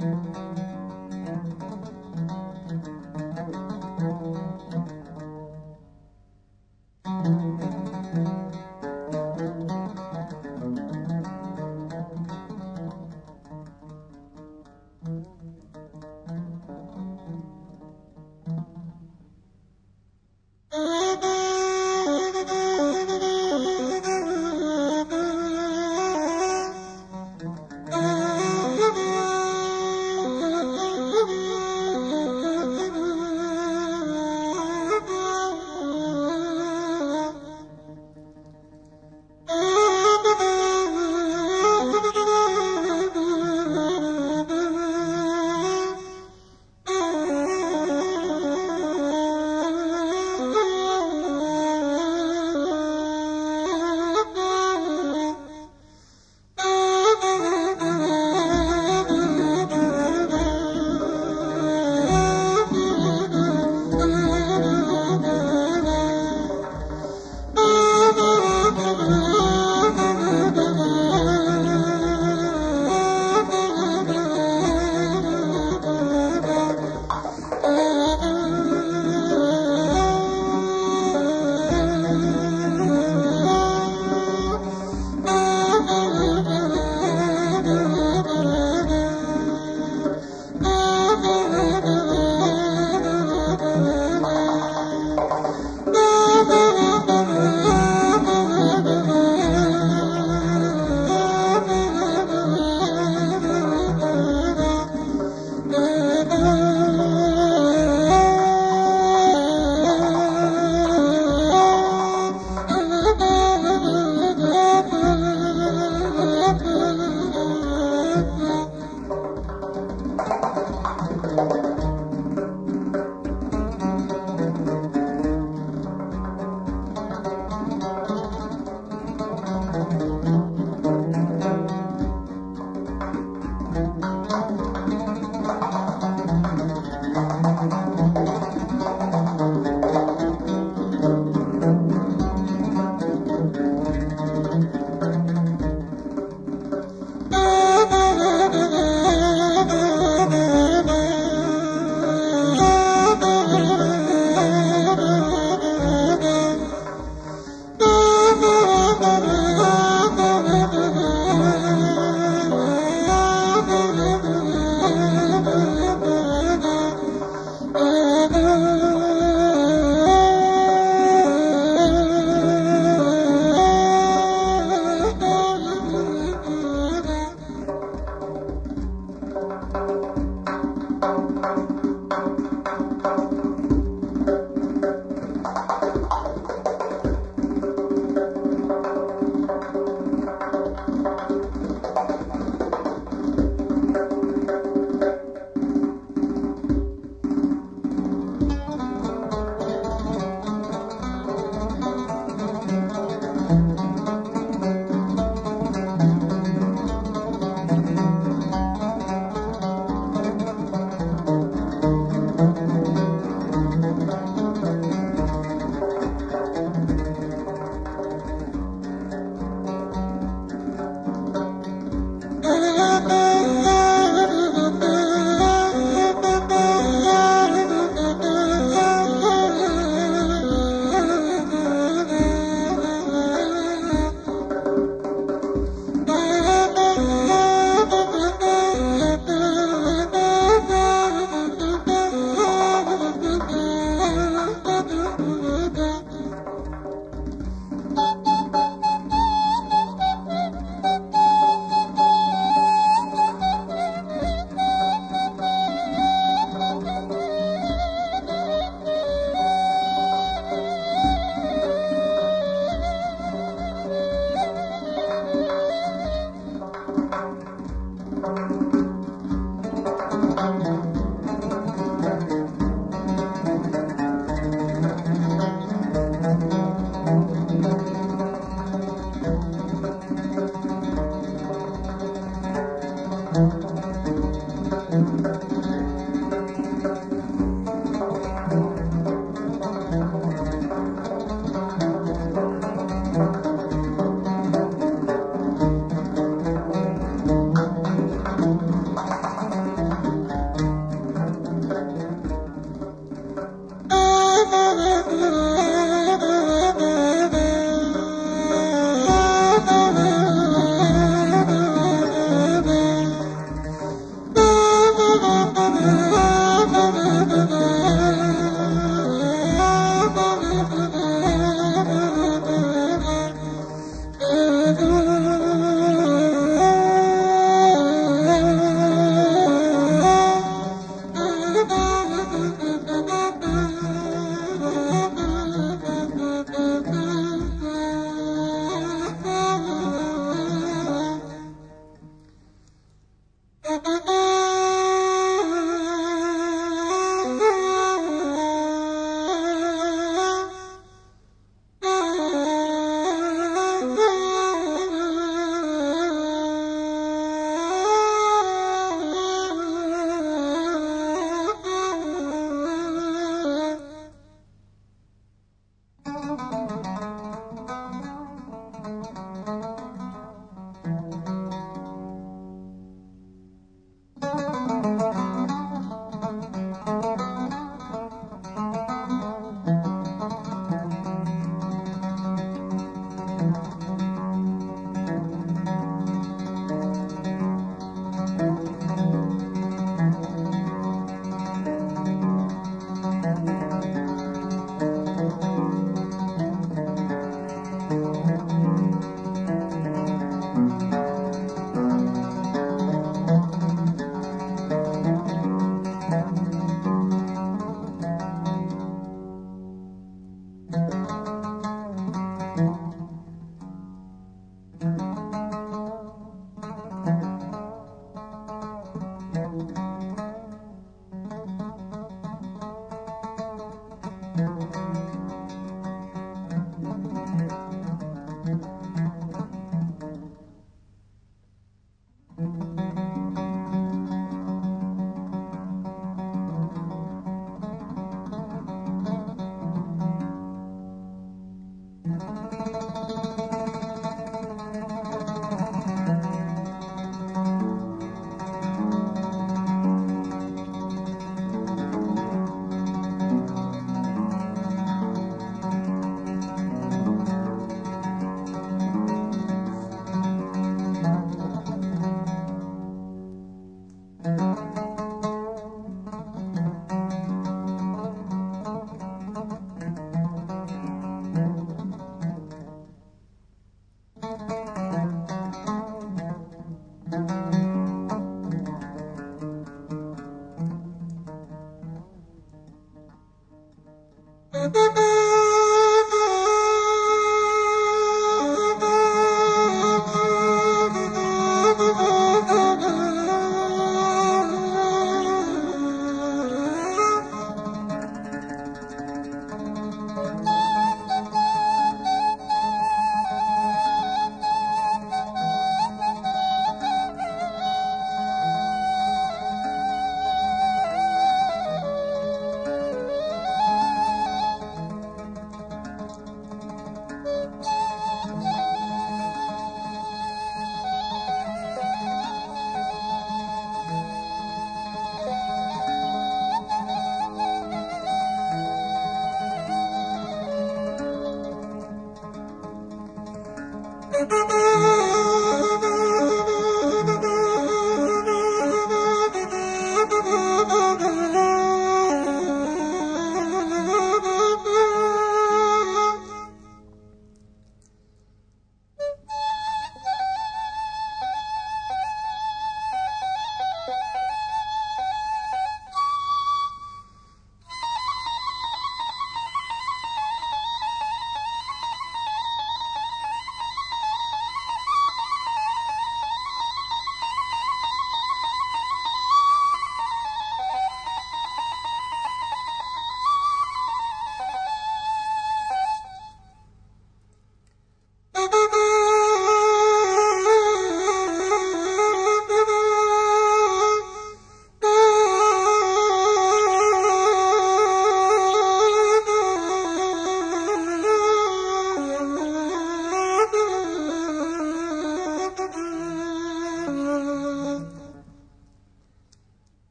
Mm-hmm.